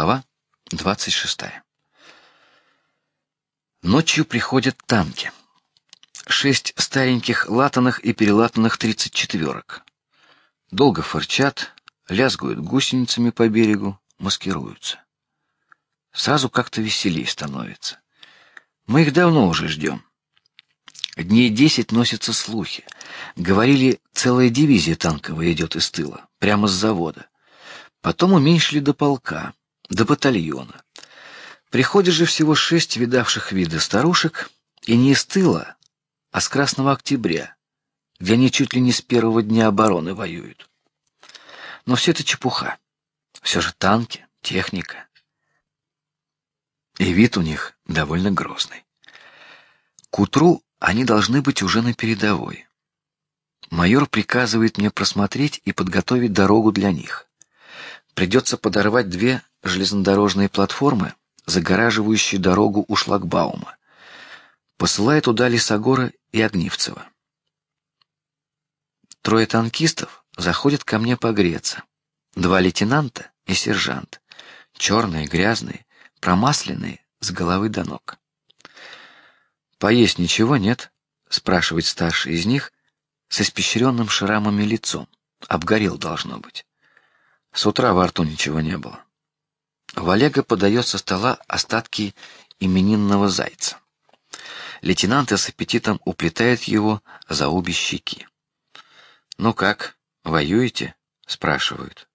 Глава двадцать шестая. Ночью приходят танки. Шесть стареньких латаных и перелатанных тридцать четверок. Долго фырчат, лязгают гусеницами по берегу, маскируются. Сразу как-то веселее становится. Мы их давно уже ждем. Дней десять носятся слухи. Говорили, целая дивизия танковая идет из тыла, прямо с завода. Потом уменьшили до полка, до батальона. Приходит же всего шесть видавших виды старушек, и не из тыла, а с Красного Октября, где они чуть ли не с первого дня обороны воюют. Но все это чепуха. Все же танки, техника. И вид у них довольно грозный. К утру они должны быть уже на передовой. Майор приказывает мне просмотреть и подготовить дорогу для них. Придется подорвать две железнодорожные платформы, загораживающие дорогу у шлагбаума. Посылает туда Лисогора и Огнивцева. Трое танкистов заходят ко мне погреться. Два лейтенанта и сержант, черные, грязные, промасленные с головы до ног. Поесть ничего нет? спрашивает старший из них с испещренным шрамами лицом. Обгорел должно быть. С утра во рту ничего не было. В Олега подает со стола остатки именинного зайца. Лейтенанты с аппетитом уплетают его за обе щеки. Ну как, воюете? спрашивают.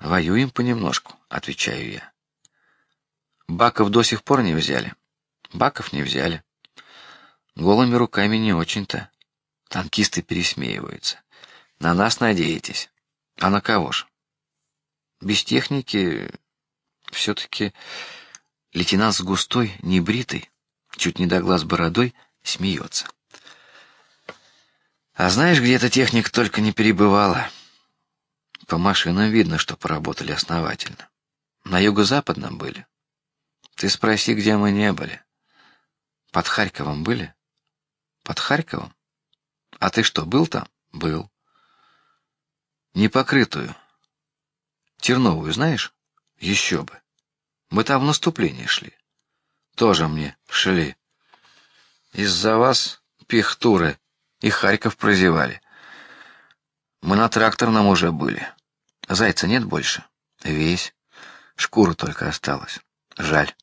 Воюем понемножку, отвечаю я. Баков до сих пор не взяли. Баков не взяли. Голыми руками не очень-то. Танкисты пересмеиваются. На нас надеетесь? А на кого ж? Без техники все-таки лейтенант с густой, небритой, чуть не до глаз бородой, смеется. А знаешь, где эта техника только не перебывала? По машинам видно, что поработали основательно. На юго-западном были. Ты спроси, где мы не были. Под Харьковом были? Под Харьковом? А ты что, был там? Был. Непокрытую. Терновую знаешь? Еще бы. Мы там в наступление шли. Тоже мне шли. Из-за вас пихтуры и Харьков прозевали. Мы на тракторном уже были. Зайца нет больше. Весь. Шкура только осталась. Жаль.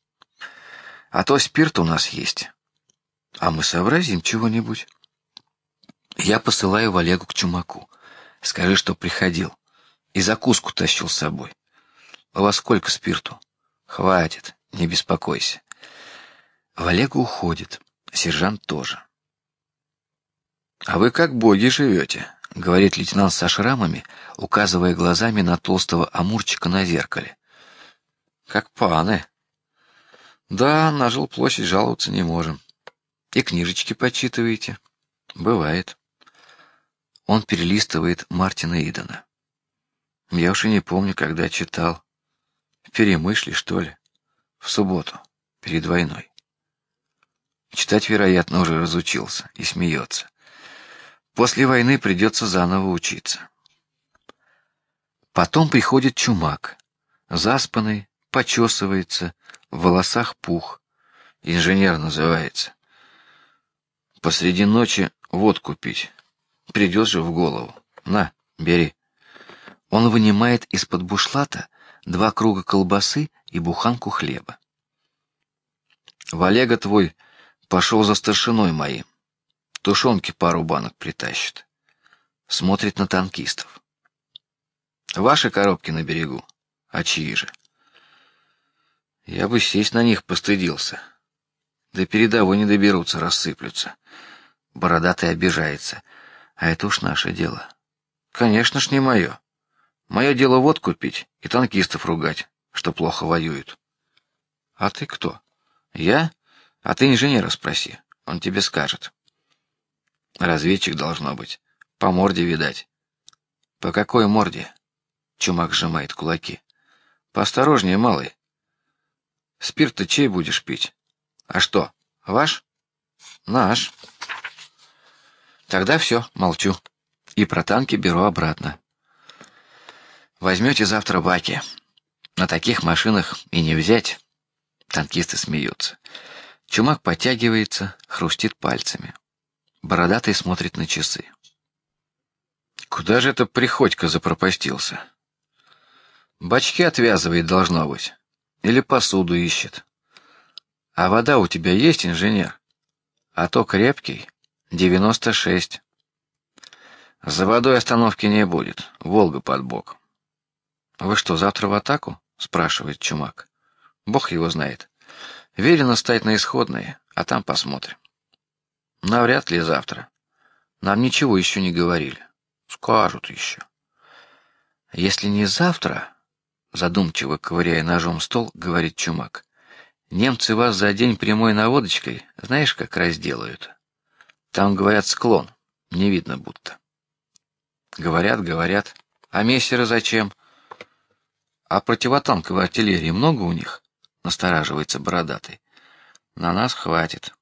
А то спирт у нас есть. А мы сообразим чего-нибудь. Я посылаю Валегу к Чумаку. Скажи, что приходил и закуску тащил с собой. У вас сколько спирту? Хватит, не беспокойся. Валега уходит, сержант тоже. А вы как боги живете, говорит лейтенант со шрамами, указывая глазами на толстого амурчика на зеркале. Как паны. Да, на жилплощадь жаловаться не можем. И книжечки почитываете? Бывает. Он перелистывает Мартина Идона. Я уж и не помню, когда читал. В Перемышле, что ли? В субботу, перед войной. Читать, вероятно, уже разучился и смеется. После войны придется заново учиться. Потом приходит чумак, заспанный, почесывается, в волосах пух, инженер называется. Посреди ночи водку пить. Придет же в голову. На, бери. Он вынимает из-под бушлата два круга колбасы и буханку хлеба. Валега твой пошел за старшиной моим. Тушенки пару банок притащит. Смотрит на танкистов. Ваши коробки на берегу, а чьи же? Я бы сесть на них постыдился. До передовой не доберутся, рассыплются. Бородатый обижается. А это уж наше дело. Конечно ж не мое. Мое дело водку пить и танкистов ругать, что плохо воюют. А ты кто? Я? А ты инженера спроси, он тебе скажет. Разведчик должно быть. По морде видать. По какой морде? Чумак сжимает кулаки. Поосторожнее, малый. Спирт-то чей будешь пить? А что, ваш? Наш. Тогда все, молчу. И про танки беру обратно. Возьмете завтра баки. На таких машинах и не взять. Танкисты смеются. Чумак подтягивается, хрустит пальцами. Бородатый смотрит на часы. Куда же это Приходько запропастился? Бачки отвязывает должно быть, или посуду ищет. А вода у тебя есть, инженер? А то крепкий, девяносто шесть. За водой остановки не будет, Волга под боком. Вы что, завтра в атаку? спрашивает Чумак. Бог его знает. Велено стать на исходные, а там посмотрим. Навряд ли завтра. Нам ничего еще не говорили. Скажут еще. Если не завтра, задумчиво ковыряя ножом стол, говорит Чумак. Немцы вас за день прямой наводочкой, знаешь, как разделают. Там говорят склон, не видно будто. Говорят, говорят. А мессеры зачем? А противотанковой артиллерии много у них? Настораживается бородатый. На нас хватит.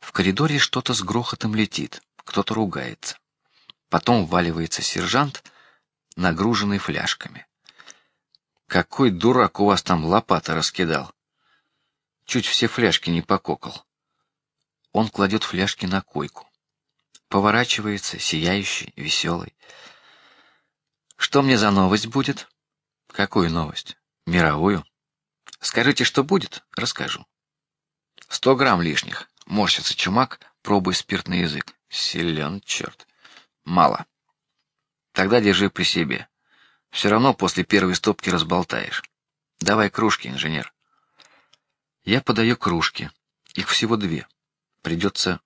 В коридоре что-то с грохотом летит, кто-то ругается. Потом вваливается сержант, нагруженный фляжками. Какой дурак у вас там лопата раскидал? Чуть все фляжки не пококал. Он кладет фляжки на койку, поворачивается, сияющий, веселый. Что мне за новость будет? Какую новость? Мировую? Скажите, что будет, расскажу. Сто грамм лишних. Морщится чумак, пробуя спиртный язык. Силен черт. Мало. Тогда держи при себе. Все равно после первой стопки разболтаешь. Давай кружки, инженер. Я подаю кружки. Их всего две. Придется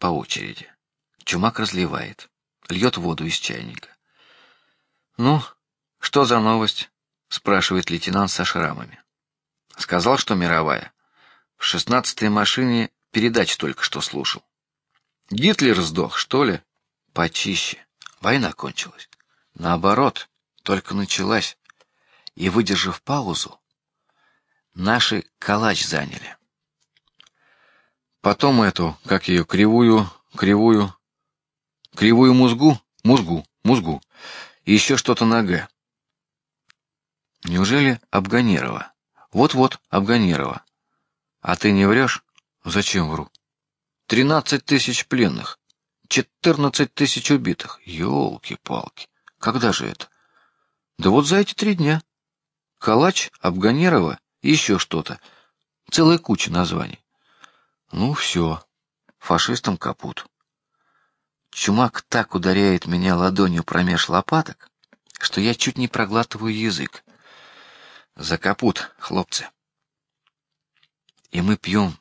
по очереди. Чумак разливает, льет воду из чайника. Ну, что за новость? Спрашивает лейтенант со шрамами. Сказал, что мировая. В шестнадцатой машине передач только что слушал. Гитлер сдох, что ли? Почище. Война кончилась. Наоборот, только началась. И выдержав паузу, наши калач заняли. Потом эту, как ее, кривую, кривую, кривую музгу, музгу, музгу, и еще что-то на г. Неужели Абганерова? Вот-вот Абганерова. А ты не врешь? Зачем вру? Тринадцать тысяч пленных, четырнадцать тысяч убитых. Ёлки-палки. Когда же это? Да вот за эти три дня. Калач, Абганерова и еще что-то. Целая куча названий. Ну все, фашистам капут. Чумак так ударяет меня ладонью промеж лопаток, что я чуть не проглатываю язык. За капут, хлопцы. И мы пьем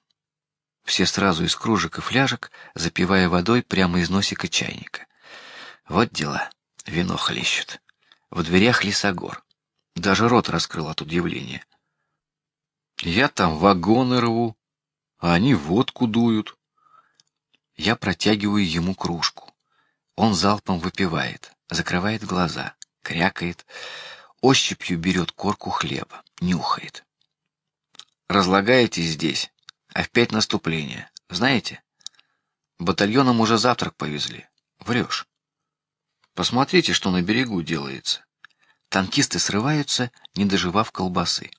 все сразу из кружек и фляжек, запивая водой прямо из носика чайника. Вот дела. Вино хлещут. В дверях лесогор. Даже рот раскрыл от удивления. Я там вагоны рву, а они водку дуют. Я протягиваю ему кружку. Он залпом выпивает, закрывает глаза, крякает, ощупью берет корку хлеба, нюхает. Разлагаете здесь, а в пять наступления, знаете? Батальоном уже завтрак повезли. Врешь. Посмотрите, что на берегу делается. Танкисты срываются, не доживав колбасы.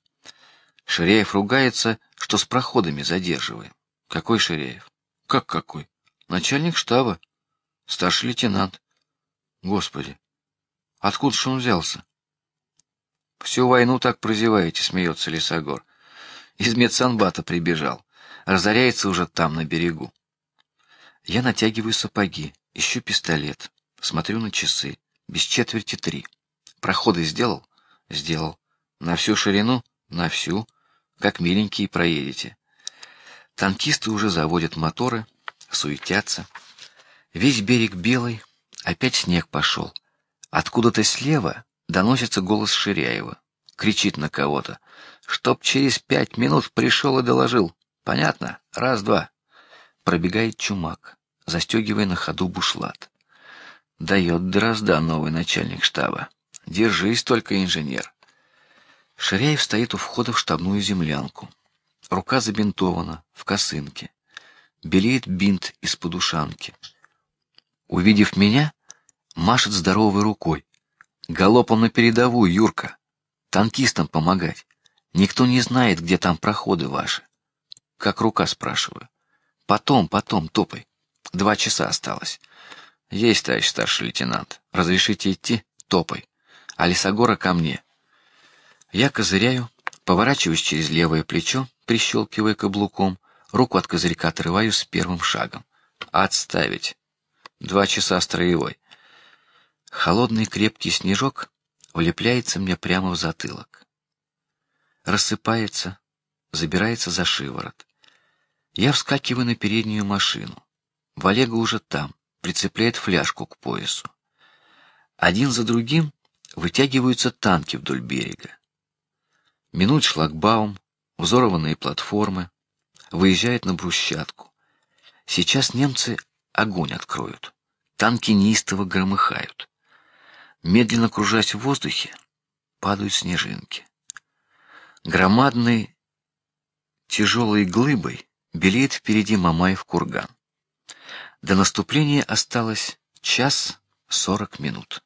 Ширяев ругается, что с проходами задерживаем. Какой Ширяев? Как какой? Начальник штаба, старший лейтенант. Господи, откуда ж он взялся? Всю войну так прозеваете, смеется Лисогор. Из медсанбата прибежал, разоряется уже там на берегу. Я натягиваю сапоги, ищу пистолет, смотрю на часы. Без четверти три. Проходы сделал, сделал. На всю ширину, на всю, как миленькие проедете. Танкисты уже заводят моторы, суетятся. Весь берег белый, опять снег пошел. Откуда-то слева доносится голос Ширяева, кричит на кого-то, чтоб через пять минут пришел и доложил. Понятно? Раз, два. Пробегает чумак, застегивая на ходу бушлат. Дает дрозда новый начальник штаба. Держись только, инженер. Ширяев стоит у входа в штабную землянку. Рука забинтована в косынке. Белеет бинт из подушанки. Увидев меня, машет здоровой рукой. Галопом на передовую, Юрка. танкистам помогать. Никто не знает, где там проходы ваши. Как рука спрашиваю. Потом, потом, топай. Два часа осталось. Есть, товарищ старший лейтенант. Разрешите идти? Топай. А Лисогора ко мне. Я козыряю, поворачиваюсь через левое плечо, прищелкивая каблуком, руку от козырька отрываю с первым шагом. Отставить. Два часа строевой. Холодный крепкий снежок влепляется мне прямо в затылок. Рассыпается, забирается за шиворот. Я вскакиваю на переднюю машину. Валега уже там, прицепляет фляжку к поясу. Один за другим вытягиваются танки вдоль берега. Минут шлагбаум, взорванные платформы, выезжает на брусчатку. Сейчас немцы огонь откроют. Танки неистово громыхают. Медленно кружась в воздухе, падают снежинки. Громадной тяжелой глыбой белеет впереди Мамаев курган. До наступления осталось час сорок минут.